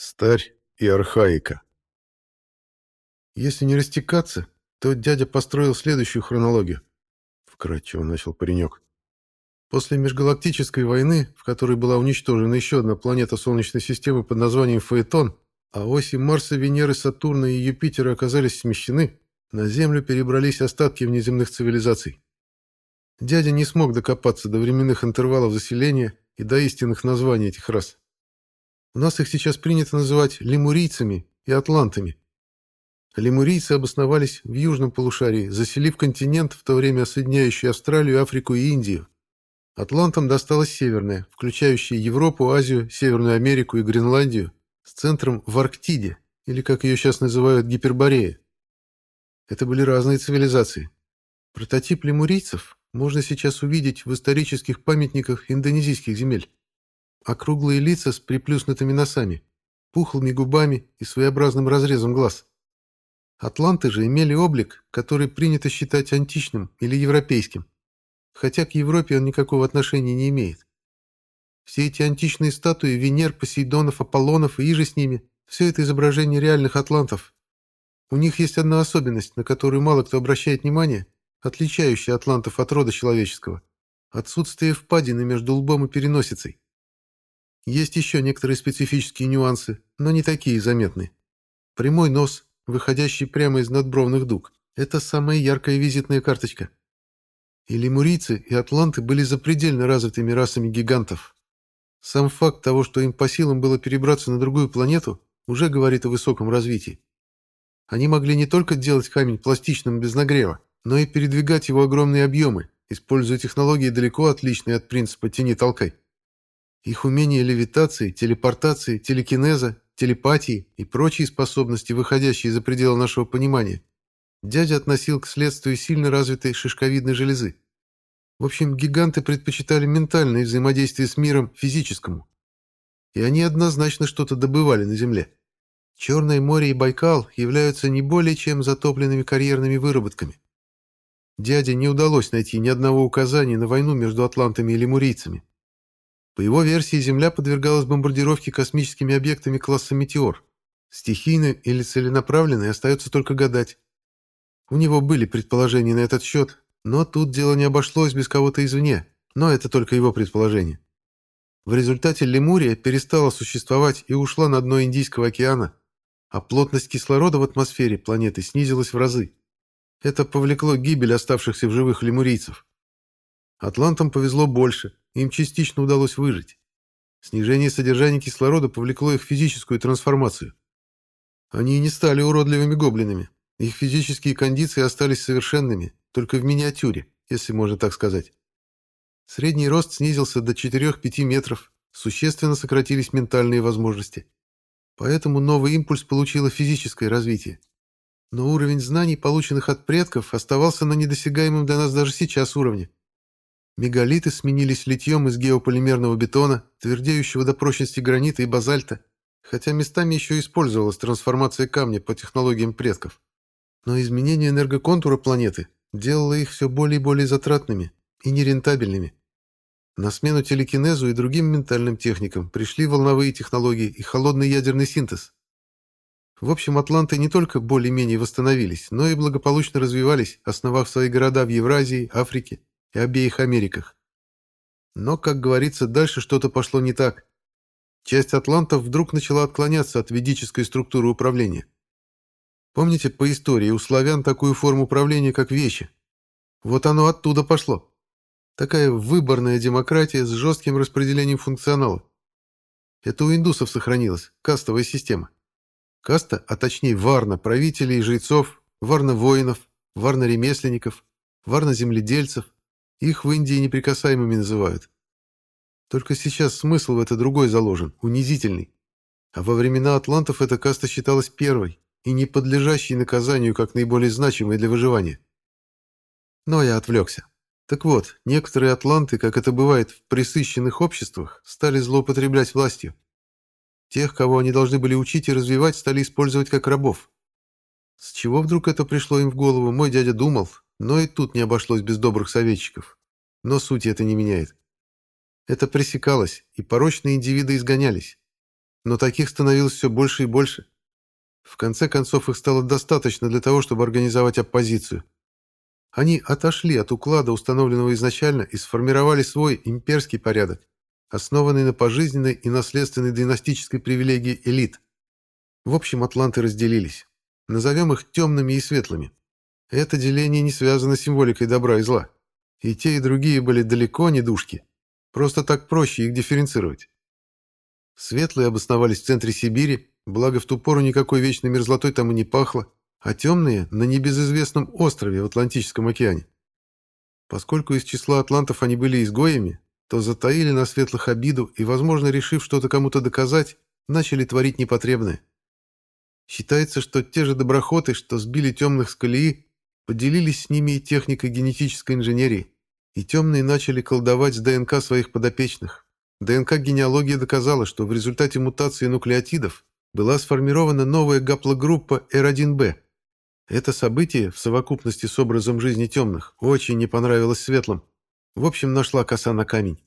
Старь и архаика. Если не растекаться, то дядя построил следующую хронологию. Вкратчиво начал паренек. После межгалактической войны, в которой была уничтожена еще одна планета Солнечной системы под названием Фаэтон, а оси Марса, Венеры, Сатурна и Юпитера оказались смещены, на Землю перебрались остатки внеземных цивилизаций. Дядя не смог докопаться до временных интервалов заселения и до истинных названий этих рас. У нас их сейчас принято называть лемурийцами и атлантами. Лемурийцы обосновались в южном полушарии, заселив континент, в то время соединяющий Австралию, Африку и Индию. Атлантам досталась северная, включающая Европу, Азию, Северную Америку и Гренландию, с центром в Арктиде, или, как ее сейчас называют, Гиперборея. Это были разные цивилизации. Прототип лемурийцев можно сейчас увидеть в исторических памятниках индонезийских земель округлые лица с приплюснутыми носами, пухлыми губами и своеобразным разрезом глаз. Атланты же имели облик, который принято считать античным или европейским, хотя к Европе он никакого отношения не имеет. Все эти античные статуи Венер, Посейдонов, Аполлонов и иже с ними – все это изображение реальных атлантов. У них есть одна особенность, на которую мало кто обращает внимание, отличающая атлантов от рода человеческого – отсутствие впадины между лбом и переносицей. Есть еще некоторые специфические нюансы, но не такие заметные. Прямой нос, выходящий прямо из надбровных дуг – это самая яркая визитная карточка. И лемурийцы, и атланты были запредельно развитыми расами гигантов. Сам факт того, что им по силам было перебраться на другую планету, уже говорит о высоком развитии. Они могли не только делать камень пластичным без нагрева, но и передвигать его огромные объемы, используя технологии далеко отличные от принципа «тяни-толкай». Их умение левитации, телепортации, телекинеза, телепатии и прочие способности, выходящие за пределы нашего понимания, дядя относил к следствию сильно развитой шишковидной железы. В общем, гиганты предпочитали ментальное взаимодействие с миром физическому. И они однозначно что-то добывали на Земле. Черное море и Байкал являются не более чем затопленными карьерными выработками. Дяде не удалось найти ни одного указания на войну между атлантами и лемурийцами. По его версии, Земля подвергалась бомбардировке космическими объектами класса «Метеор». Стихийно или целенаправленно остается только гадать. У него были предположения на этот счет, но тут дело не обошлось без кого-то извне, но это только его предположение. В результате Лемурия перестала существовать и ушла на дно Индийского океана, а плотность кислорода в атмосфере планеты снизилась в разы. Это повлекло гибель оставшихся в живых лемурийцев. Атлантам повезло больше, им частично удалось выжить. Снижение содержания кислорода повлекло их физическую трансформацию. Они не стали уродливыми гоблинами. Их физические кондиции остались совершенными, только в миниатюре, если можно так сказать. Средний рост снизился до 4-5 метров, существенно сократились ментальные возможности. Поэтому новый импульс получило физическое развитие. Но уровень знаний, полученных от предков, оставался на недосягаемом для нас даже сейчас уровне. Мегалиты сменились литьем из геополимерного бетона, твердеющего до прочности гранита и базальта, хотя местами еще использовалась трансформация камня по технологиям предков. Но изменение энергоконтура планеты делало их все более и более затратными и нерентабельными. На смену телекинезу и другим ментальным техникам пришли волновые технологии и холодный ядерный синтез. В общем, атланты не только более-менее восстановились, но и благополучно развивались, основав свои города в Евразии, Африке и обеих Америках. Но, как говорится, дальше что-то пошло не так. Часть атлантов вдруг начала отклоняться от ведической структуры управления. Помните по истории у славян такую форму управления, как вещи? Вот оно оттуда пошло. Такая выборная демократия с жестким распределением функционала. Это у индусов сохранилась, кастовая система. Каста, а точнее варна правителей и жрецов, варна воинов, варна ремесленников, варна земледельцев, их в Индии неприкасаемыми называют. Только сейчас смысл в это другой заложен, унизительный. А во времена атлантов эта каста считалась первой и не подлежащей наказанию как наиболее значимой для выживания. Но я отвлекся. Так вот, некоторые атланты, как это бывает в присыщенных обществах, стали злоупотреблять властью. Тех, кого они должны были учить и развивать, стали использовать как рабов. С чего вдруг это пришло им в голову, мой дядя думал, но и тут не обошлось без добрых советчиков. Но суть это не меняет. Это пресекалось, и порочные индивиды изгонялись. но таких становилось все больше и больше. В конце концов, их стало достаточно для того, чтобы организовать оппозицию. Они отошли от уклада, установленного изначально, и сформировали свой имперский порядок, основанный на пожизненной и наследственной династической привилегии элит. В общем, атланты разделились. Назовем их темными и светлыми. Это деление не связано с символикой добра и зла. И те, и другие были далеко не душки. Просто так проще их дифференцировать. Светлые обосновались в центре Сибири, благо в ту пору никакой вечной мерзлотой там и не пахло, а темные — на небезызвестном острове в Атлантическом океане. Поскольку из числа атлантов они были изгоями, то затаили на светлых обиду и, возможно, решив что-то кому-то доказать, начали творить непотребное. Считается, что те же доброхоты, что сбили темных с колеи, поделились с ними и техникой генетической инженерии, и темные начали колдовать с ДНК своих подопечных. ДНК-генеалогия доказала, что в результате мутации нуклеотидов была сформирована новая гаплогруппа R1b. Это событие, в совокупности с образом жизни темных, очень не понравилось светлым. В общем, нашла коса на камень.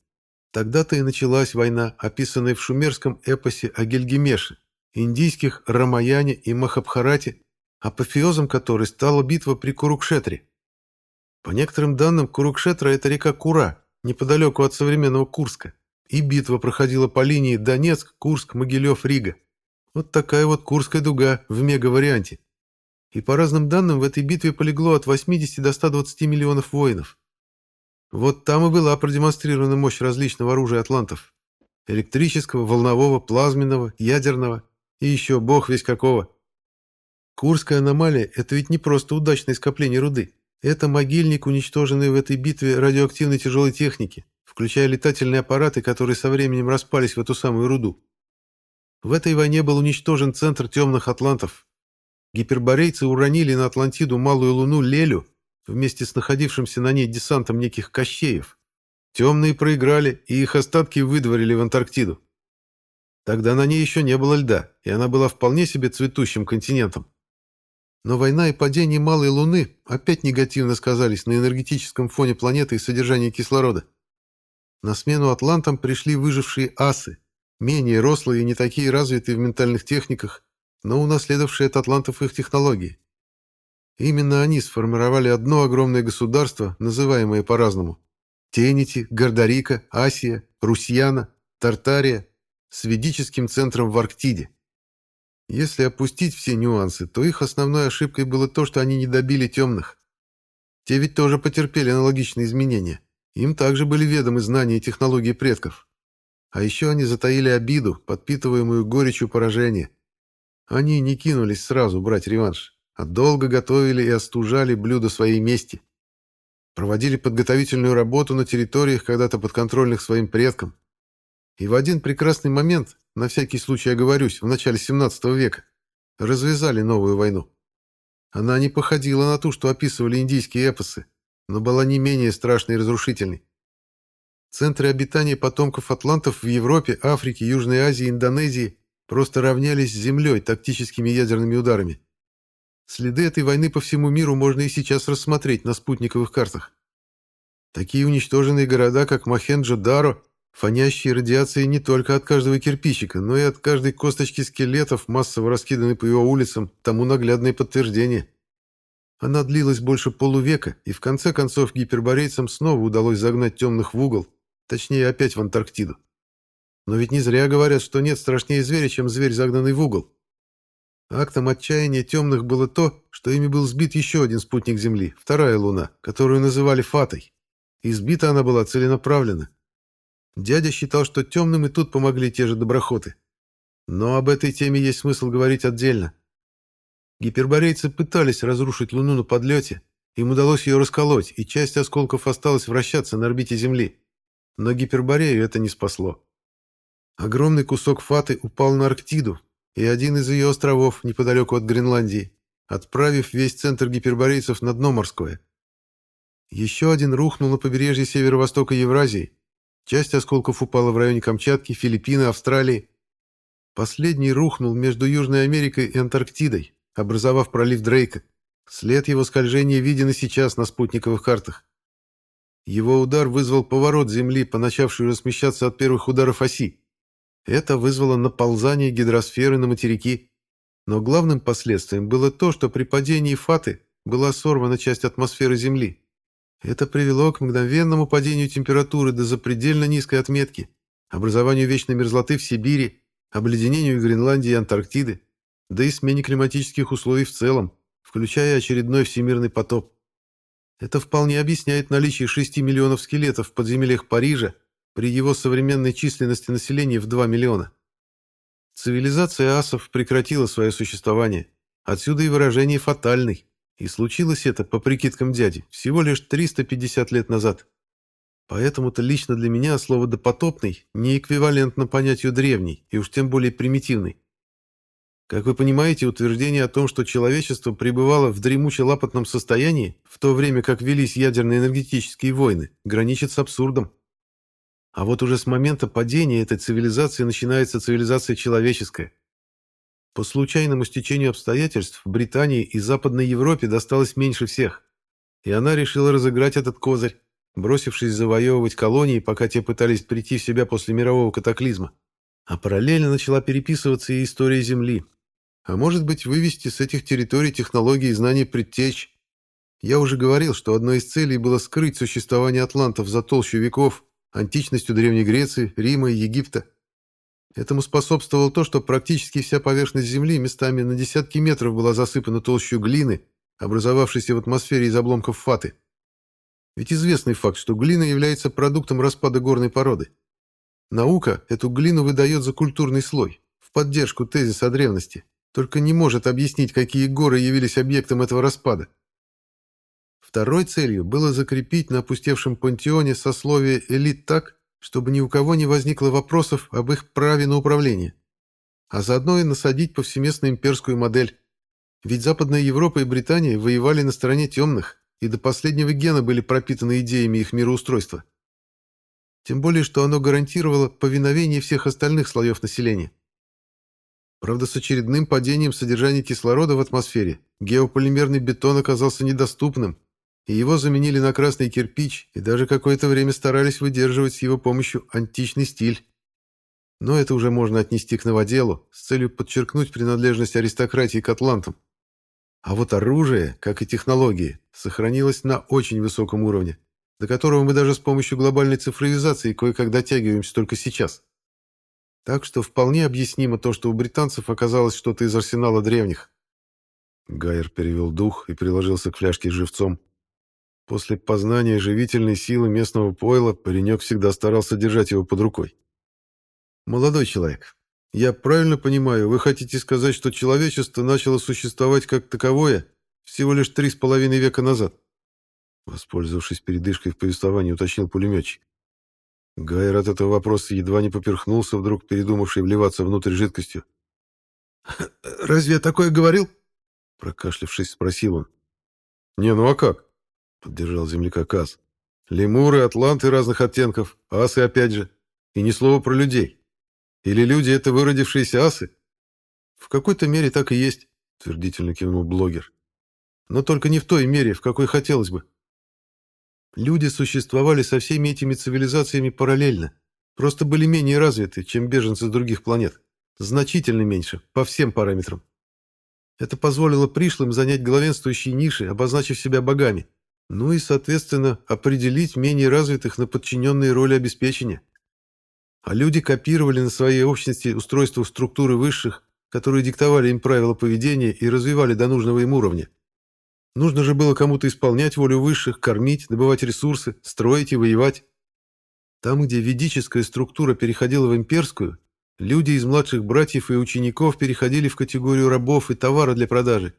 Тогда-то и началась война, описанная в шумерском эпосе о Гильгемеше, индийских Рамаяне и Махабхарате, апофеозом которой стала битва при Курукшетре. По некоторым данным, Курукшетра – это река Кура, неподалеку от современного Курска, и битва проходила по линии Донецк, Курск, Могилев, Рига. Вот такая вот Курская дуга в мега-варианте. И по разным данным, в этой битве полегло от 80 до 120 миллионов воинов. Вот там и была продемонстрирована мощь различного оружия атлантов. Электрического, волнового, плазменного, ядерного и еще бог весь какого. Курская аномалия – это ведь не просто удачное скопление руды. Это могильник, уничтоженный в этой битве радиоактивной тяжелой техники, включая летательные аппараты, которые со временем распались в эту самую руду. В этой войне был уничтожен центр темных атлантов. Гиперборейцы уронили на Атлантиду малую луну Лелю вместе с находившимся на ней десантом неких Кощеев. Темные проиграли, и их остатки выдворили в Антарктиду. Тогда на ней еще не было льда, и она была вполне себе цветущим континентом. Но война и падение малой Луны опять негативно сказались на энергетическом фоне планеты и содержании кислорода. На смену атлантам пришли выжившие асы, менее рослые и не такие развитые в ментальных техниках, но унаследовавшие от атлантов их технологии. Именно они сформировали одно огромное государство, называемое по-разному. Тенити, Гордарика, Асия, Русьяна, Тартария, с ведическим центром в Арктиде. Если опустить все нюансы, то их основной ошибкой было то, что они не добили темных. Те ведь тоже потерпели аналогичные изменения. Им также были ведомы знания и технологии предков. А еще они затаили обиду, подпитываемую горечью поражения. Они не кинулись сразу брать реванш, а долго готовили и остужали блюдо своей мести. Проводили подготовительную работу на территориях, когда-то подконтрольных своим предкам. И в один прекрасный момент, на всякий случай оговорюсь, в начале 17 века, развязали новую войну. Она не походила на ту, что описывали индийские эпосы, но была не менее страшной и разрушительной. Центры обитания потомков атлантов в Европе, Африке, Южной Азии, Индонезии просто равнялись с землей тактическими ядерными ударами. Следы этой войны по всему миру можно и сейчас рассмотреть на спутниковых картах. Такие уничтоженные города, как Мохенджо-Даро Фонящие радиации не только от каждого кирпичика, но и от каждой косточки скелетов, массово раскиданной по его улицам, тому наглядное подтверждение. Она длилась больше полувека, и в конце концов гиперборейцам снова удалось загнать темных в угол, точнее опять в Антарктиду. Но ведь не зря говорят, что нет страшнее зверя, чем зверь, загнанный в угол. Актом отчаяния темных было то, что ими был сбит еще один спутник Земли, вторая Луна, которую называли Фатой. И сбита она была целенаправленно, Дядя считал, что темным и тут помогли те же доброхоты. Но об этой теме есть смысл говорить отдельно. Гиперборейцы пытались разрушить Луну на подлете, им удалось ее расколоть, и часть осколков осталась вращаться на орбите Земли. Но Гиперборею это не спасло. Огромный кусок фаты упал на Арктиду и один из ее островов неподалеку от Гренландии, отправив весь центр гиперборейцев на дно морское. Еще один рухнул на побережье северо-востока Евразии, Часть осколков упала в районе Камчатки, Филиппины, Австралии. Последний рухнул между Южной Америкой и Антарктидой, образовав пролив Дрейка. След его скольжения виден и сейчас на спутниковых картах. Его удар вызвал поворот Земли, поначавшую смещаться от первых ударов оси. Это вызвало наползание гидросферы на материки. Но главным последствием было то, что при падении Фаты была сорвана часть атмосферы Земли. Это привело к мгновенному падению температуры до запредельно низкой отметки, образованию вечной мерзлоты в Сибири, обледенению Гренландии и Антарктиды, да и смене климатических условий в целом, включая очередной всемирный потоп. Это вполне объясняет наличие 6 миллионов скелетов в подземельях Парижа при его современной численности населения в 2 миллиона. Цивилизация асов прекратила свое существование. Отсюда и выражение «фатальный». И случилось это, по прикидкам дяди, всего лишь 350 лет назад. Поэтому-то лично для меня слово «допотопный» не эквивалентно понятию «древний» и уж тем более «примитивный». Как вы понимаете, утверждение о том, что человечество пребывало в дремуче-лапотном состоянии, в то время как велись ядерные энергетические войны, граничит с абсурдом. А вот уже с момента падения этой цивилизации начинается цивилизация человеческая. По случайному стечению обстоятельств Британии и Западной Европе досталось меньше всех. И она решила разыграть этот козырь, бросившись завоевывать колонии, пока те пытались прийти в себя после мирового катаклизма. А параллельно начала переписываться и история Земли, а может быть, вывести с этих территорий технологии и знания предтеч. Я уже говорил, что одной из целей было скрыть существование атлантов за толщу веков, античностью Древней Греции, Рима и Египта. Этому способствовало то, что практически вся поверхность Земли местами на десятки метров была засыпана толщу глины, образовавшейся в атмосфере из обломков фаты. Ведь известный факт, что глина является продуктом распада горной породы. Наука эту глину выдает за культурный слой, в поддержку тезиса о древности только не может объяснить, какие горы явились объектом этого распада. Второй целью было закрепить на опустевшем пантеоне сословие элит так, чтобы ни у кого не возникло вопросов об их праве на управление, а заодно и насадить повсеместно имперскую модель. Ведь Западная Европа и Британия воевали на стороне темных, и до последнего гена были пропитаны идеями их мироустройства. Тем более, что оно гарантировало повиновение всех остальных слоев населения. Правда, с очередным падением содержания кислорода в атмосфере геополимерный бетон оказался недоступным, и его заменили на красный кирпич и даже какое-то время старались выдерживать с его помощью античный стиль. Но это уже можно отнести к новоделу с целью подчеркнуть принадлежность аристократии к атлантам. А вот оружие, как и технологии, сохранилось на очень высоком уровне, до которого мы даже с помощью глобальной цифровизации кое-как дотягиваемся только сейчас. Так что вполне объяснимо то, что у британцев оказалось что-то из арсенала древних. Гайер перевел дух и приложился к фляжке живцом. После познания живительной силы местного пойла паренек всегда старался держать его под рукой. «Молодой человек, я правильно понимаю, вы хотите сказать, что человечество начало существовать как таковое всего лишь три с половиной века назад?» Воспользовавшись передышкой в повествовании, уточнил пулеметчик. Гайер от этого вопроса едва не поперхнулся, вдруг передумавший вливаться внутрь жидкостью. «Разве я такое говорил?» Прокашлявшись, спросил он. «Не, ну а как?» Поддержал земляка Каз. «Лемуры, атланты разных оттенков, асы опять же. И ни слова про людей. Или люди — это выродившиеся асы?» «В какой-то мере так и есть», — твердительно кивнул блогер. «Но только не в той мере, в какой хотелось бы. Люди существовали со всеми этими цивилизациями параллельно, просто были менее развиты, чем беженцы других планет, значительно меньше, по всем параметрам. Это позволило пришлым занять главенствующие ниши, обозначив себя богами, ну и, соответственно, определить менее развитых на подчиненные роли обеспечения. А люди копировали на своей общности устройство структуры высших, которые диктовали им правила поведения и развивали до нужного им уровня. Нужно же было кому-то исполнять волю высших, кормить, добывать ресурсы, строить и воевать. Там, где ведическая структура переходила в имперскую, люди из младших братьев и учеников переходили в категорию рабов и товара для продажи,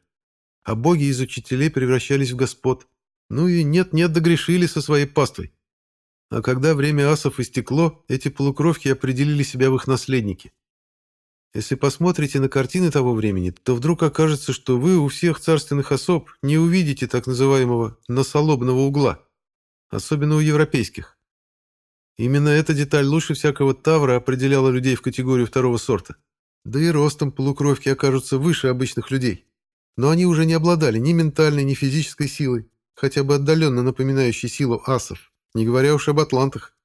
а боги из учителей превращались в господ. Ну и нет-нет догрешили со своей паствой. А когда время асов истекло, эти полукровки определили себя в их наследники. Если посмотрите на картины того времени, то вдруг окажется, что вы у всех царственных особ не увидите так называемого «носолобного угла», особенно у европейских. Именно эта деталь лучше всякого тавра определяла людей в категорию второго сорта. Да и ростом полукровки окажутся выше обычных людей. Но они уже не обладали ни ментальной, ни физической силой, хотя бы отдаленно напоминающей силу асов, не говоря уж об атлантах.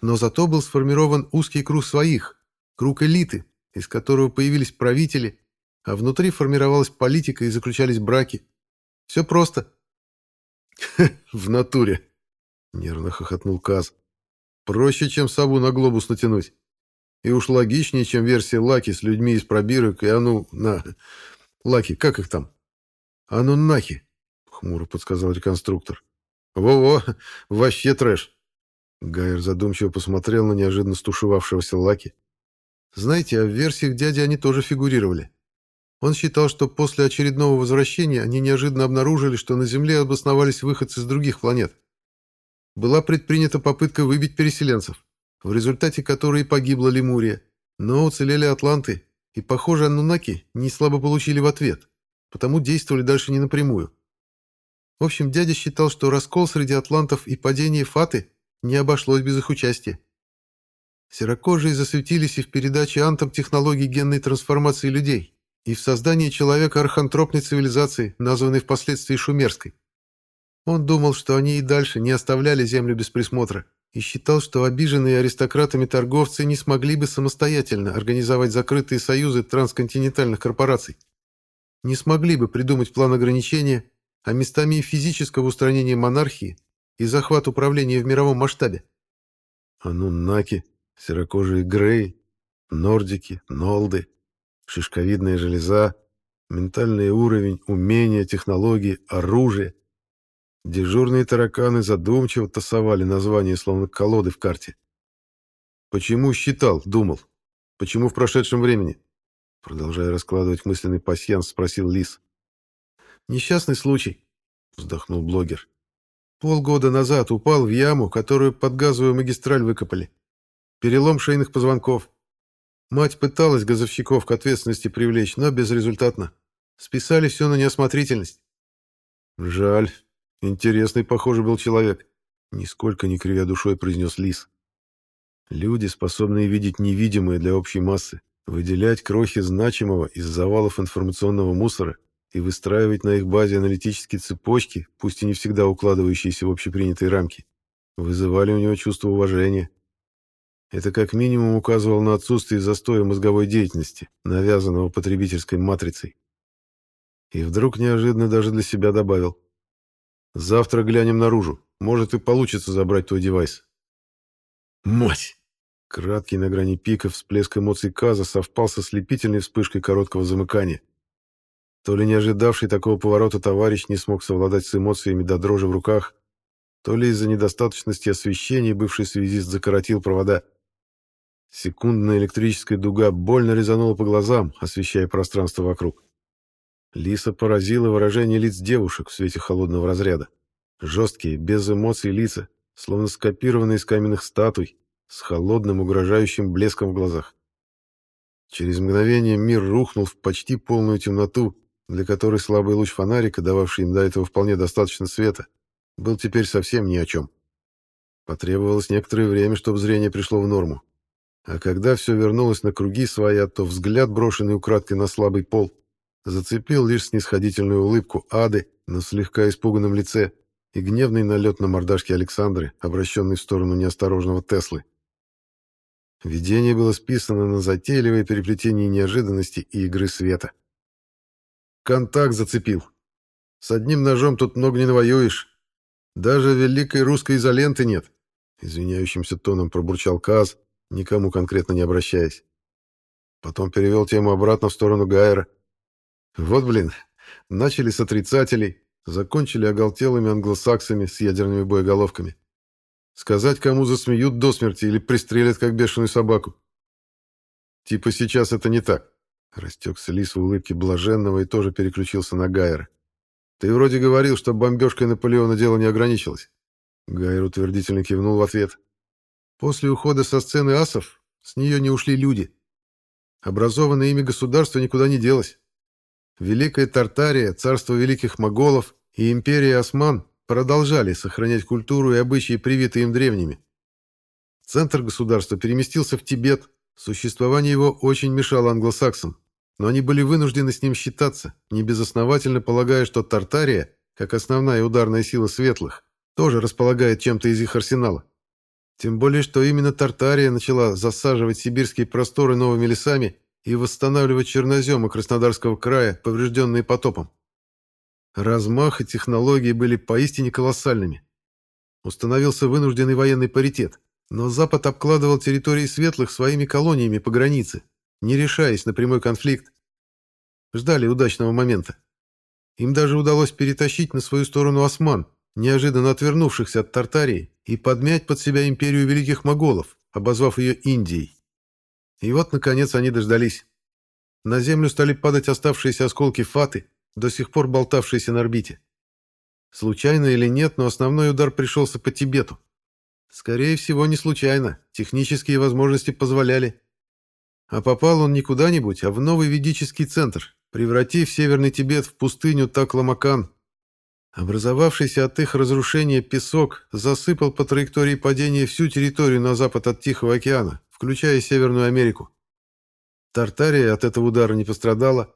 Но зато был сформирован узкий круг своих, Круг элиты, из которого появились правители, а внутри формировалась политика и заключались браки. Все просто. «В натуре!» — нервно хохотнул Каз. «Проще, чем сову на глобус натянуть. И уж логичнее, чем версия Лаки с людьми из пробирок и Ану... на... Лаки, как их там? Ануннахи, хмуро подсказал реконструктор. Во-во, вообще трэш. Гайер задумчиво посмотрел на неожиданно стушевавшегося Лаки. Знаете, а в версиях дяди они тоже фигурировали. Он считал, что после очередного возвращения они неожиданно обнаружили, что на Земле обосновались выходцы с других планет. Была предпринята попытка выбить переселенцев, в результате которой погибла Лемурия, но уцелели атланты, и, похоже, аннунаки не слабо получили в ответ, потому действовали дальше не напрямую. В общем, дядя считал, что раскол среди атлантов и падение Фаты не обошлось без их участия. Серокожие засветились и в передаче антом технологий генной трансформации людей, и в создании человека архантропной цивилизации, названной впоследствии шумерской. Он думал, что они и дальше не оставляли землю без присмотра, и считал, что обиженные аристократами торговцы не смогли бы самостоятельно организовать закрытые союзы трансконтинентальных корпораций. Не смогли бы придумать план ограничения, а местами и физического устранения монархии и захват управления в мировом масштабе. Ануннаки, серокожие Грей, Нордики, Нолды, шишковидная железа, ментальный уровень, умения, технологии, оружие. Дежурные тараканы задумчиво тасовали названия, словно колоды в карте. Почему считал, думал? Почему в прошедшем времени? Продолжая раскладывать мысленный пасьянс, спросил Лис. «Несчастный случай», — вздохнул блогер. «Полгода назад упал в яму, которую под газовую магистраль выкопали. Перелом шейных позвонков. Мать пыталась газовщиков к ответственности привлечь, но безрезультатно. Списали все на неосмотрительность. Жаль. Интересный, похоже, был человек. Нисколько не кривя душой произнес Лис. Люди, способные видеть невидимое для общей массы, выделять крохи значимого из завалов информационного мусора и выстраивать на их базе аналитические цепочки, пусть и не всегда укладывающиеся в общепринятые рамки, вызывали у него чувство уважения. Это как минимум указывало на отсутствие застоя мозговой деятельности, навязанного потребительской матрицей. И вдруг неожиданно даже для себя добавил. «Завтра глянем наружу. Может и получится забрать твой девайс». «Мать!» Краткий на грани пика всплеск эмоций Каза совпал со слепительной вспышкой короткого замыкания. То ли не ожидавший такого поворота товарищ не смог совладать с эмоциями до дрожи в руках, то ли из-за недостаточности освещения бывший связист закоротил провода. Секундная электрическая дуга больно резанула по глазам, освещая пространство вокруг. Лиса поразила выражение лиц девушек в свете холодного разряда. Жесткие, без эмоций лица, словно скопированные из каменных статуй, с холодным угрожающим блеском в глазах. Через мгновение мир рухнул в почти полную темноту, для которой слабый луч фонарика, дававший им до этого вполне достаточно света, был теперь совсем ни о чем. Потребовалось некоторое время, чтобы зрение пришло в норму. А когда все вернулось на круги своя, то взгляд, брошенный украдкой на слабый пол, зацепил лишь снисходительную улыбку Ады на слегка испуганном лице и гневный налет на мордашке Александры, обращенный в сторону неосторожного Теслы. Видение было списано на затейливое переплетение неожиданности и игры света. Контакт зацепил. С одним ножом тут много не навоюешь. Даже великой русской изоленты нет. Извиняющимся тоном пробурчал Каз, никому конкретно не обращаясь. Потом перевел тему обратно в сторону Гайера. Вот, блин, начали с отрицателей, закончили оголтелыми англосаксами с ядерными боеголовками. Сказать, кому засмеют до смерти или пристрелят, как бешеную собаку. Типа сейчас это не так. Растекся лис в улыбке блаженного и тоже переключился на Гайера. Ты вроде говорил, что бомбежкой Наполеона дело не ограничилось. Гайер утвердительно кивнул в ответ. После ухода со сцены асов с нее не ушли люди. Образованное ими государство никуда не делось. Великая Тартария, царство великих моголов и империя Осман продолжали сохранять культуру и обычаи, привитые им древними. Центр государства переместился в Тибет, существование его очень мешало англосаксам, но они были вынуждены с ним считаться, небезосновательно полагая, что Тартария, как основная ударная сила светлых, тоже располагает чем-то из их арсенала. Тем более, что именно Тартария начала засаживать сибирские просторы новыми лесами и восстанавливать черноземы Краснодарского края, поврежденные потопом. Размах и технологии были поистине колоссальными. Установился вынужденный военный паритет, но Запад обкладывал территории светлых своими колониями по границе, не решаясь на прямой конфликт. Ждали удачного момента. Им даже удалось перетащить на свою сторону осман, неожиданно отвернувшихся от Тартарии, и подмять под себя империю великих моголов, обозвав ее Индией. И вот, наконец, они дождались. На землю стали падать оставшиеся осколки фаты, до сих пор болтавшиеся на орбите. Случайно или нет, но основной удар пришелся по Тибету. Скорее всего, не случайно. Технические возможности позволяли. А попал он не куда-нибудь, а в новый ведический центр, превратив Северный Тибет в пустыню Такламакан. Образовавшийся от их разрушения песок засыпал по траектории падения всю территорию на запад от Тихого океана, включая Северную Америку. Тартария от этого удара не пострадала,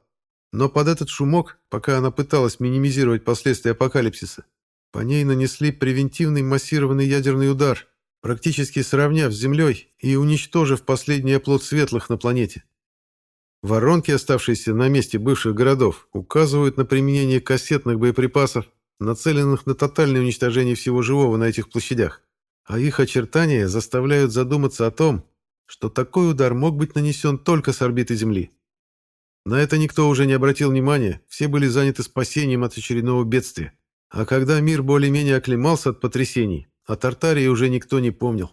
но под этот шумок, пока она пыталась минимизировать последствия апокалипсиса, по ней нанесли превентивный массированный ядерный удар, практически сравняв с Землей и уничтожив последний оплот светлых на планете. Воронки, оставшиеся на месте бывших городов, указывают на применение кассетных боеприпасов, нацеленных на тотальное уничтожение всего живого на этих площадях, а их очертания заставляют задуматься о том, что такой удар мог быть нанесен только с орбиты Земли. На это никто уже не обратил внимания, все были заняты спасением от очередного бедствия. А когда мир более-менее оклемался от потрясений, о Тартарии уже никто не помнил.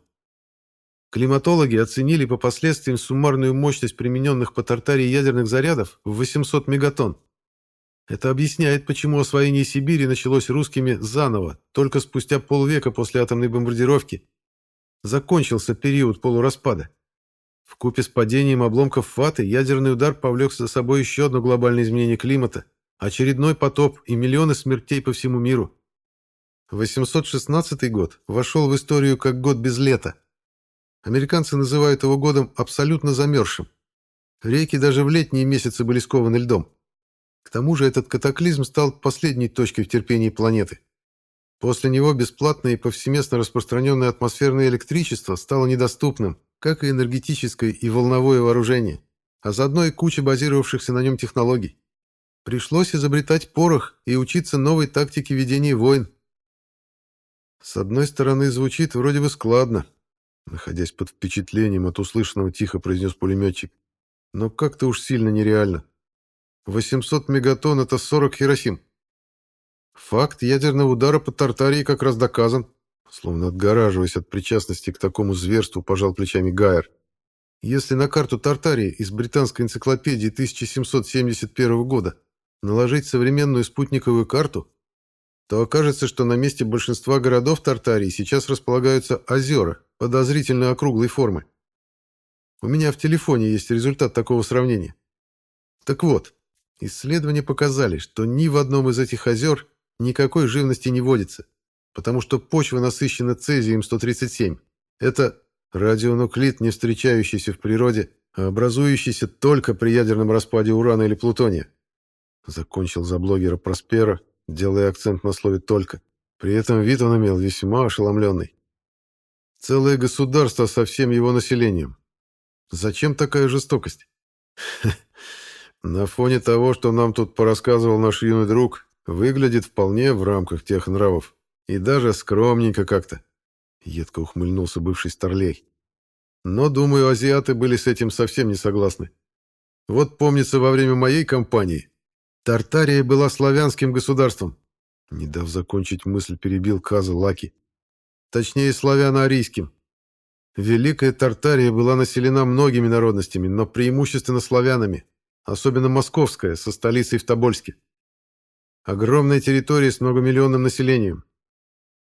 Климатологи оценили по последствиям суммарную мощность примененных по Тартарии ядерных зарядов в 800 мегатонн. Это объясняет, почему освоение Сибири началось русскими заново, только спустя полвека после атомной бомбардировки. Закончился период полураспада. В купе с падением обломков Фаты ядерный удар повлек за собой еще одно глобальное изменение климата, очередной потоп и миллионы смертей по всему миру. 816 год вошел в историю как год без лета. Американцы называют его годом абсолютно замерзшим. Реки даже в летние месяцы были скованы льдом. К тому же этот катаклизм стал последней точкой в терпении планеты. После него бесплатное и повсеместно распространенное атмосферное электричество стало недоступным, как и энергетическое и волновое вооружение, а заодно и куча базировавшихся на нем технологий. Пришлось изобретать порох и учиться новой тактике ведения войн. С одной стороны, звучит вроде бы складно, находясь под впечатлением от услышанного, тихо произнес пулеметчик. Но как-то уж сильно нереально. 800 мегатонн — это 40 Хиросим. Факт ядерного удара по Тартарии как раз доказан. Словно отгораживаясь от причастности к такому зверству, пожал плечами Гайер. Если на карту Тартарии из британской энциклопедии 1771 года наложить современную спутниковую карту, то окажется, что на месте большинства городов Тартарии сейчас располагаются озера подозрительно округлой формы. У меня в телефоне есть результат такого сравнения. Так вот, исследования показали, что ни в одном из этих озер никакой живности не водится потому что почва насыщена цезием-137. Это радионуклид, не встречающийся в природе, а образующийся только при ядерном распаде урана или плутония. Закончил за блогера Проспера, делая акцент на слове «только». При этом вид он имел весьма ошеломленный. Целое государство со всем его населением. Зачем такая жестокость? На фоне того, что нам тут порассказывал наш юный друг, выглядит вполне в рамках тех нравов, и даже скромненько как-то. Едко ухмыльнулся бывший старлей. Но, думаю, азиаты были с этим совсем не согласны. Вот помнится, во время моей кампании Тартария была славянским государством. Не дав закончить мысль, перебил Каза Лаки. Точнее, славяно-арийским. Великая Тартария была населена многими народностями, но преимущественно славянами, особенно московская, со столицей в Тобольске. Огромная территория с многомиллионным населением,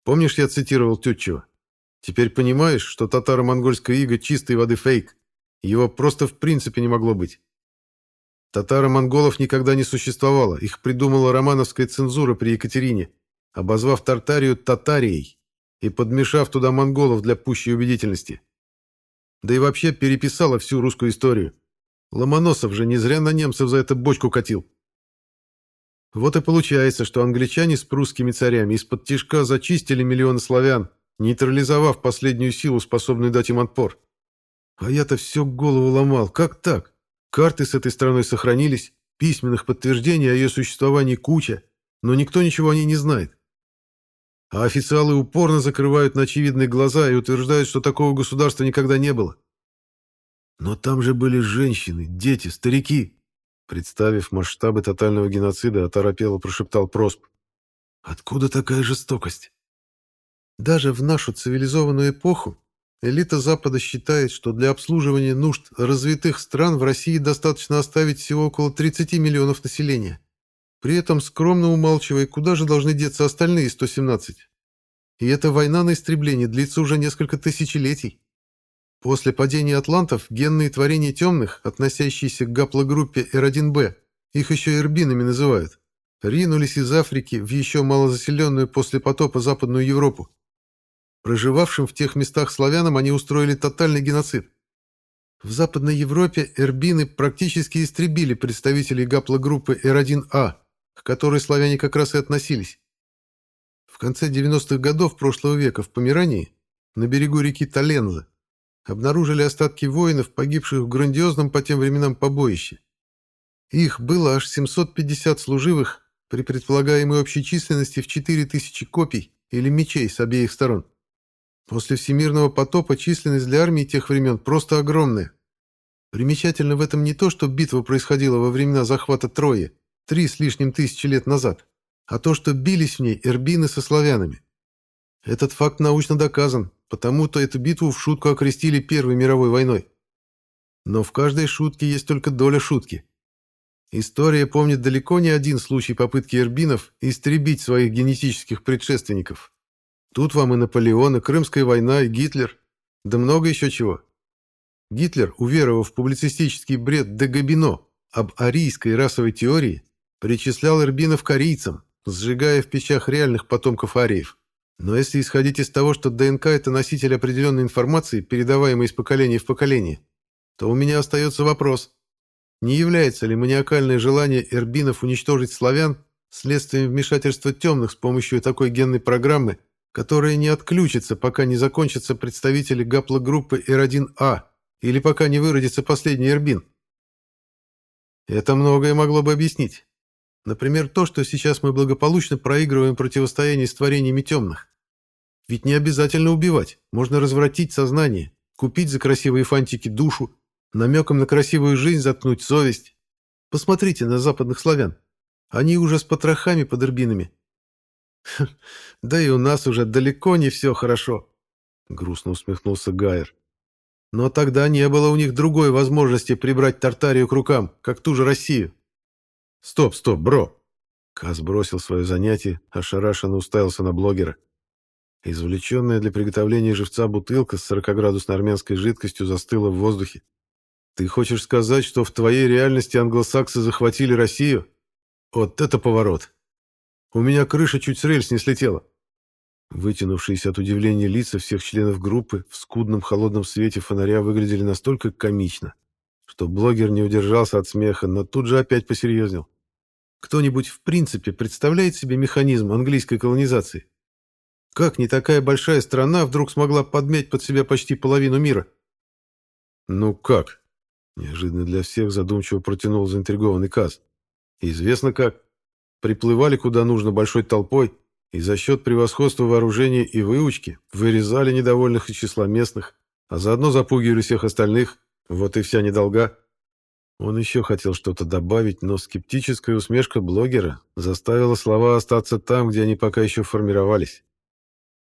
Помнишь, я цитировал Тютчева? Теперь понимаешь, что татаро-монгольская ига чистой воды фейк? Его просто в принципе не могло быть. Татаро-монголов никогда не существовало, их придумала романовская цензура при Екатерине, обозвав Тартарию Татарией и подмешав туда монголов для пущей убедительности. Да и вообще переписала всю русскую историю. Ломоносов же не зря на немцев за это бочку катил. Вот и получается, что англичане с прусскими царями из-под тишка зачистили миллионы славян, нейтрализовав последнюю силу, способную дать им отпор. А я-то все голову ломал. Как так? Карты с этой страной сохранились, письменных подтверждений о ее существовании куча, но никто ничего о ней не знает. А официалы упорно закрывают на очевидные глаза и утверждают, что такого государства никогда не было. Но там же были женщины, дети, старики. Представив масштабы тотального геноцида, оторопело прошептал Просп. Откуда такая жестокость? Даже в нашу цивилизованную эпоху элита Запада считает, что для обслуживания нужд развитых стран в России достаточно оставить всего около 30 миллионов населения при этом скромно умалчивая, куда же должны деться остальные 117. И эта война на истребление длится уже несколько тысячелетий. После падения атлантов генные творения темных, относящиеся к гаплогруппе R1b, их еще эрбинами называют, ринулись из Африки в еще малозаселенную после потопа Западную Европу. Проживавшим в тех местах славянам они устроили тотальный геноцид. В Западной Европе эрбины практически истребили представителей гаплогруппы R1a, к которой славяне как раз и относились. В конце 90-х годов прошлого века в Померании, на берегу реки Таленза, обнаружили остатки воинов, погибших в грандиозном по тем временам побоище. Их было аж 750 служивых при предполагаемой общей численности в 4000 копий или мечей с обеих сторон. После всемирного потопа численность для армии тех времен просто огромная. Примечательно в этом не то, что битва происходила во времена захвата Трои, три с лишним тысячи лет назад, а то, что бились в ней эрбины со славянами. Этот факт научно доказан, потому-то эту битву в шутку окрестили Первой мировой войной. Но в каждой шутке есть только доля шутки. История помнит далеко не один случай попытки эрбинов истребить своих генетических предшественников. Тут вам и Наполеон, и Крымская война, и Гитлер, да много еще чего. Гитлер, уверовав в публицистический бред де Габино об арийской расовой теории, Причислял эрбинов корейцам, сжигая в печах реальных потомков ариев. Но если исходить из того, что ДНК – это носитель определенной информации, передаваемой из поколения в поколение, то у меня остается вопрос, не является ли маниакальное желание эрбинов уничтожить славян следствием вмешательства темных с помощью такой генной программы, которая не отключится, пока не закончатся представители гаплогруппы R1A или пока не выродится последний эрбин? Это многое могло бы объяснить. Например, то, что сейчас мы благополучно проигрываем противостояние с творениями темных. Ведь не обязательно убивать, можно развратить сознание, купить за красивые фантики душу, намеком на красивую жизнь заткнуть совесть. Посмотрите на западных славян. Они уже с потрохами под эрбинами. Да и у нас уже далеко не все хорошо, грустно усмехнулся Гайер. Но тогда не было у них другой возможности прибрать Тартарию к рукам, как ту же Россию. «Стоп, стоп, бро!» Каз бросил свое занятие, ошарашенно уставился на блогера. Извлеченная для приготовления живца бутылка с 40-градусной армянской жидкостью застыла в воздухе. «Ты хочешь сказать, что в твоей реальности англосаксы захватили Россию? Вот это поворот! У меня крыша чуть с рельс не слетела!» Вытянувшиеся от удивления лица всех членов группы в скудном холодном свете фонаря выглядели настолько комично, что блогер не удержался от смеха, но тут же опять посерьезнел. Кто-нибудь в принципе представляет себе механизм английской колонизации? Как не такая большая страна вдруг смогла подмять под себя почти половину мира? Ну как? Неожиданно для всех задумчиво протянул заинтригованный Каз. Известно как. Приплывали куда нужно большой толпой и за счет превосходства вооружения и выучки вырезали недовольных из числа местных, а заодно запугивали всех остальных. Вот и вся недолга. Он еще хотел что-то добавить, но скептическая усмешка блогера заставила слова остаться там, где они пока еще формировались.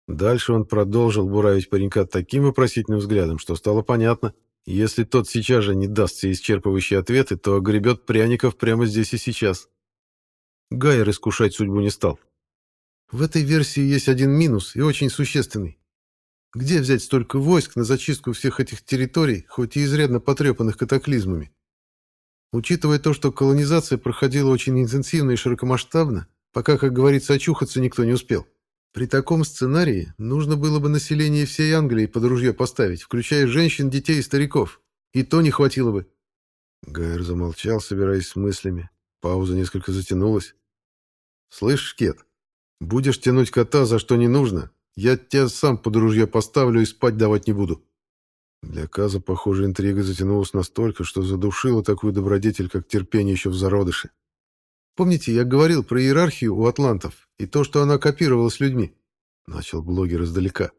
Дальше он продолжил буравить паренька таким вопросительным взглядом, что стало понятно, если тот сейчас же не даст все исчерпывающие ответы, то огребет пряников прямо здесь и сейчас. Гайер искушать судьбу не стал. В этой версии есть один минус, и очень существенный. Где взять столько войск на зачистку всех этих территорий, хоть и изрядно потрепанных катаклизмами? Учитывая то, что колонизация проходила очень интенсивно и широкомасштабно, пока, как говорится, очухаться никто не успел. При таком сценарии нужно было бы население всей Англии под ружье поставить, включая женщин, детей и стариков. И то не хватило бы. Гайер замолчал, собираясь с мыслями. Пауза несколько затянулась. «Слышь, Кет, будешь тянуть кота за что не нужно, я тебя сам под ружье поставлю и спать давать не буду. Для Каза, похоже, интрига затянулась настолько, что задушила такую добродетель, как терпение еще в зародыше. Помните, я говорил про иерархию у атлантов и то, что она копировалась людьми? Начал блогер издалека.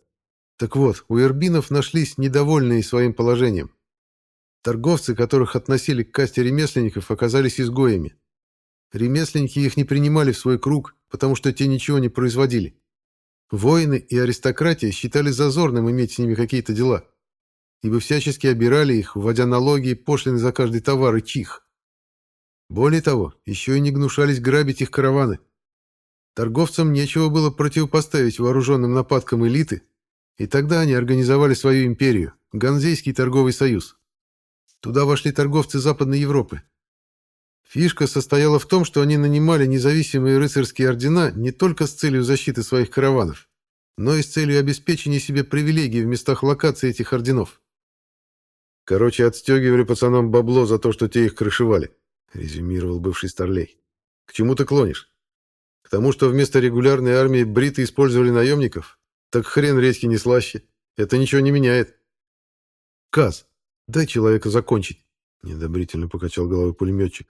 Так вот, у эрбинов нашлись недовольные своим положением. Торговцы, которых относили к касте ремесленников, оказались изгоями. Ремесленники их не принимали в свой круг, потому что те ничего не производили. Воины и аристократия считали зазорным иметь с ними какие-то дела, ибо всячески обирали их, вводя налоги и пошлины за каждый товар и чих. Более того, еще и не гнушались грабить их караваны. Торговцам нечего было противопоставить вооруженным нападкам элиты, и тогда они организовали свою империю – Ганзейский торговый союз. Туда вошли торговцы Западной Европы, Фишка состояла в том, что они нанимали независимые рыцарские ордена не только с целью защиты своих караванов, но и с целью обеспечения себе привилегий в местах локации этих орденов. Короче, отстегивали пацанам бабло за то, что те их крышевали, резюмировал бывший старлей. К чему ты клонишь? К тому, что вместо регулярной армии бриты использовали наемников? Так хрен редьки не слаще. Это ничего не меняет. Каз, дай человека закончить, недобрительно покачал головой пулеметчик.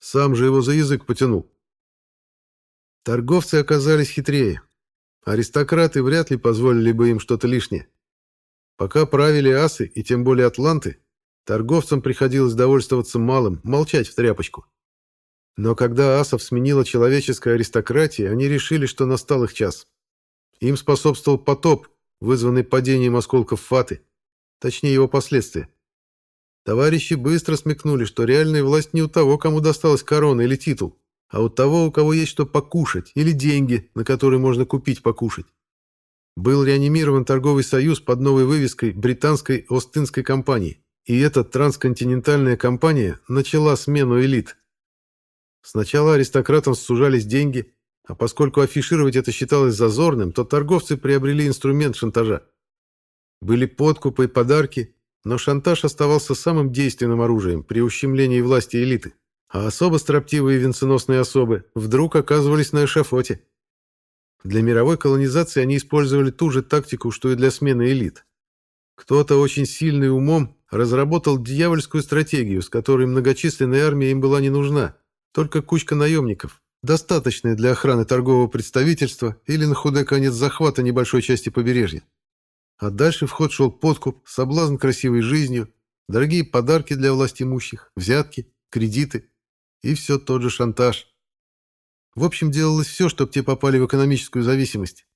Сам же его за язык потянул. Торговцы оказались хитрее. Аристократы вряд ли позволили бы им что-то лишнее. Пока правили асы, и тем более атланты, торговцам приходилось довольствоваться малым, молчать в тряпочку. Но когда асов сменила человеческая аристократия, они решили, что настал их час. Им способствовал потоп, вызванный падением осколков фаты, точнее его последствия. Товарищи быстро смекнули, что реальная власть не у того, кому досталась корона или титул, а у того, у кого есть что покушать, или деньги, на которые можно купить покушать. Был реанимирован торговый союз под новой вывеской британской Остинской компании, и эта трансконтинентальная компания начала смену элит. Сначала аристократам сужались деньги, а поскольку афишировать это считалось зазорным, то торговцы приобрели инструмент шантажа. Были подкупы и подарки, но шантаж оставался самым действенным оружием при ущемлении власти элиты, а особо строптивые венценосные особы вдруг оказывались на эшафоте. Для мировой колонизации они использовали ту же тактику, что и для смены элит. Кто-то очень сильный умом разработал дьявольскую стратегию, с которой многочисленная армия им была не нужна, только кучка наемников, достаточная для охраны торгового представительства или на худой конец захвата небольшой части побережья. А дальше в ход шел подкуп, соблазн красивой жизнью, дорогие подарки для власть имущих, взятки, кредиты и все тот же шантаж. В общем, делалось все, чтобы те попали в экономическую зависимость.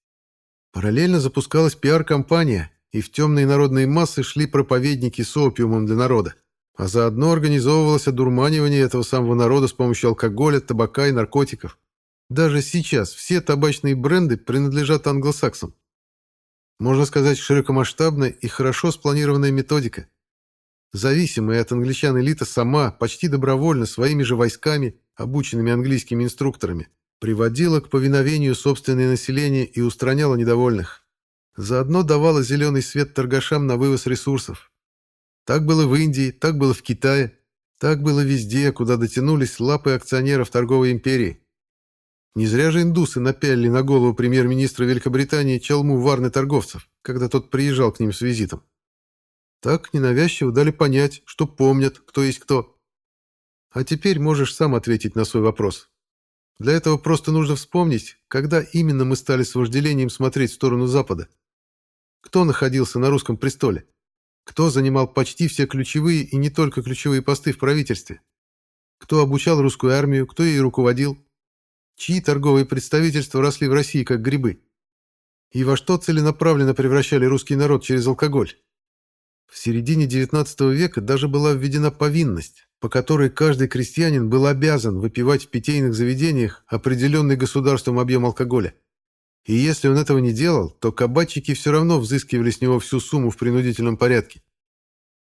Параллельно запускалась пиар-компания, и в темные народные массы шли проповедники с опиумом для народа. А заодно организовывалось одурманивание этого самого народа с помощью алкоголя, табака и наркотиков. Даже сейчас все табачные бренды принадлежат англосаксам. Можно сказать, широкомасштабная и хорошо спланированная методика. Зависимая от англичан элита сама, почти добровольно, своими же войсками, обученными английскими инструкторами, приводила к повиновению собственное население и устраняла недовольных. Заодно давала зеленый свет торгашам на вывоз ресурсов. Так было в Индии, так было в Китае, так было везде, куда дотянулись лапы акционеров торговой империи. Не зря же индусы напялили на голову премьер-министра Великобритании челму варны торговцев, когда тот приезжал к ним с визитом. Так ненавязчиво дали понять, что помнят, кто есть кто. А теперь можешь сам ответить на свой вопрос. Для этого просто нужно вспомнить, когда именно мы стали с вожделением смотреть в сторону Запада. Кто находился на русском престоле? Кто занимал почти все ключевые и не только ключевые посты в правительстве? Кто обучал русскую армию, кто ей руководил? Чьи торговые представительства росли в России как грибы, и во что целенаправленно превращали русский народ через алкоголь. В середине XIX века даже была введена повинность, по которой каждый крестьянин был обязан выпивать в питейных заведениях определенный государством объем алкоголя. И если он этого не делал, то кабачики все равно взыскивали с него всю сумму в принудительном порядке.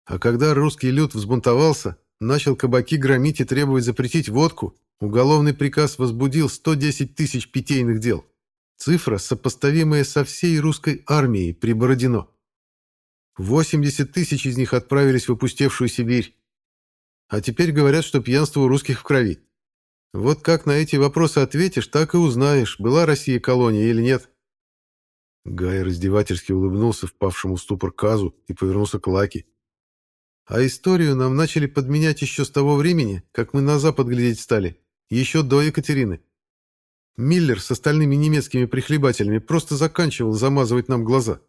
А когда русский люд взбунтовался, начал кабаки громить и требовать запретить водку, Уголовный приказ возбудил 110 тысяч питейных дел. Цифра, сопоставимая со всей русской армией при Бородино. 80 тысяч из них отправились в опустевшую Сибирь. А теперь говорят, что пьянство у русских в крови. Вот как на эти вопросы ответишь, так и узнаешь, была Россия колония или нет. Гай раздевательски улыбнулся впавшему в ступор Казу и повернулся к Лаки. А историю нам начали подменять еще с того времени, как мы на запад глядеть стали, еще до Екатерины. Миллер с остальными немецкими прихлебателями просто заканчивал замазывать нам глаза.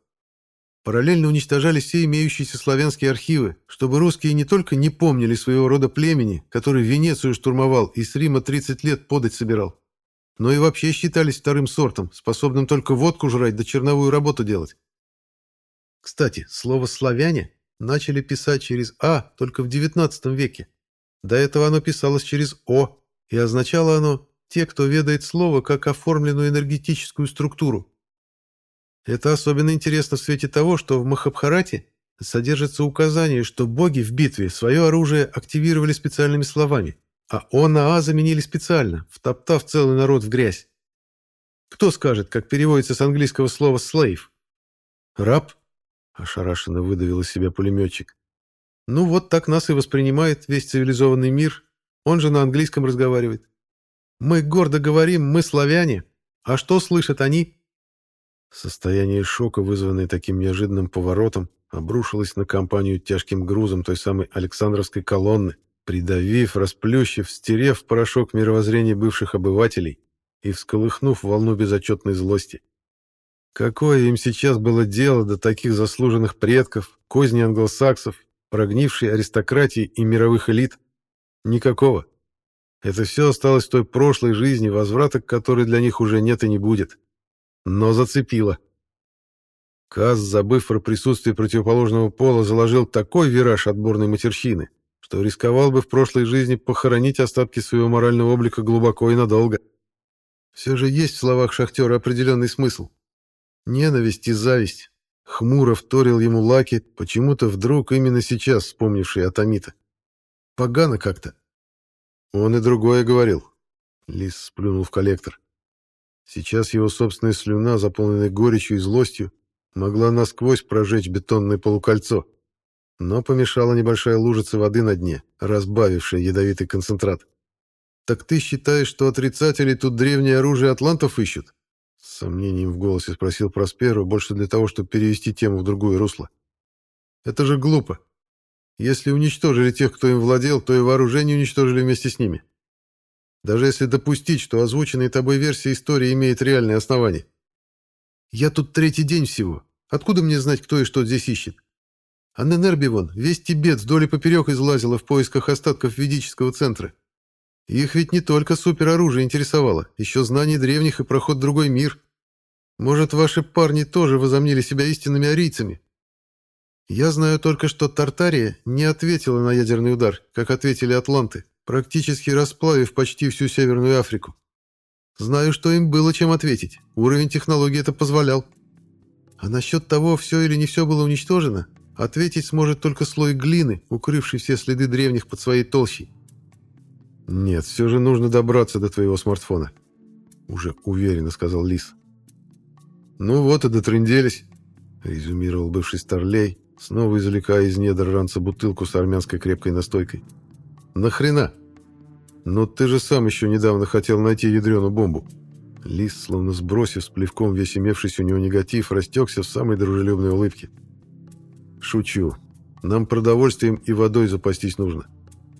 Параллельно уничтожались все имеющиеся славянские архивы, чтобы русские не только не помнили своего рода племени, который Венецию штурмовал и с Рима 30 лет подать собирал, но и вообще считались вторым сортом, способным только водку жрать да черновую работу делать. Кстати, слово «славяне» начали писать через «а» только в XIX веке. До этого оно писалось через «о», и означало оно «те, кто ведает слово как оформленную энергетическую структуру». Это особенно интересно в свете того, что в Махабхарате содержится указание, что боги в битве свое оружие активировали специальными словами, а «о» на «а» заменили специально, втоптав целый народ в грязь. Кто скажет, как переводится с английского слова «slave»? «Раб»? — ошарашенно выдавил из себя пулеметчик. «Ну вот так нас и воспринимает весь цивилизованный мир. Он же на английском разговаривает. Мы гордо говорим, мы славяне. А что слышат они?» Состояние шока, вызванное таким неожиданным поворотом, обрушилось на компанию тяжким грузом той самой Александровской колонны, придавив, расплющив, стерев порошок мировоззрения бывших обывателей и всколыхнув волну безотчетной злости. Какое им сейчас было дело до таких заслуженных предков, козни англосаксов, прогнившей аристократии и мировых элит? Никакого. Это все осталось в той прошлой жизни, возврата к которой для них уже нет и не будет но зацепило. Каз, забыв про присутствие противоположного пола, заложил такой вираж отборной матерщины, что рисковал бы в прошлой жизни похоронить остатки своего морального облика глубоко и надолго. Все же есть в словах шахтера определенный смысл. Ненависть и зависть. Хмуро вторил ему Лаки, почему-то вдруг именно сейчас вспомнивший Атомита. Погано как-то. Он и другое говорил. Лис сплюнул в коллектор. Сейчас его собственная слюна, заполненная горечью и злостью, могла насквозь прожечь бетонное полукольцо, но помешала небольшая лужица воды на дне, разбавившая ядовитый концентрат. «Так ты считаешь, что отрицатели тут древнее оружие атлантов ищут?» С сомнением в голосе спросил Просперо, больше для того, чтобы перевести тему в другое русло. «Это же глупо. Если уничтожили тех, кто им владел, то и вооружение уничтожили вместе с ними даже если допустить, что озвученная тобой версия истории имеет реальные основания. Я тут третий день всего. Откуда мне знать, кто и что здесь ищет? А Ненерби вон, весь Тибет вдоль и поперек излазила в поисках остатков ведического центра. Их ведь не только супероружие интересовало, еще знание древних и проход в другой мир. Может, ваши парни тоже возомнили себя истинными арийцами? Я знаю только, что Тартария не ответила на ядерный удар, как ответили атланты практически расплавив почти всю Северную Африку. Знаю, что им было чем ответить. Уровень технологий это позволял. А насчет того, все или не все было уничтожено, ответить сможет только слой глины, укрывший все следы древних под своей толщей. «Нет, все же нужно добраться до твоего смартфона», — уже уверенно сказал Лис. «Ну вот и дотрынделись», — резюмировал бывший старлей, снова извлекая из недр ранца бутылку с армянской крепкой настойкой. Нахрена? Ну ты же сам еще недавно хотел найти ядреную бомбу. Лис, словно сбросив с плевком весь имевшийся у него негатив, растекся в самой дружелюбной улыбке. Шучу. Нам продовольствием и водой запастись нужно.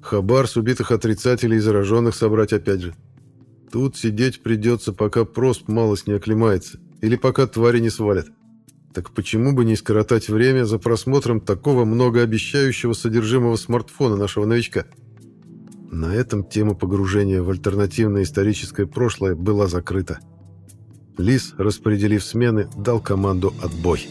Хабар с убитых отрицателей и зараженных собрать опять же. Тут сидеть придется, пока просто малость не оклемается, или пока твари не свалят. Так почему бы не скоротать время за просмотром такого многообещающего содержимого смартфона нашего новичка? На этом тема погружения в альтернативное историческое прошлое была закрыта. Лис, распределив смены, дал команду «Отбой».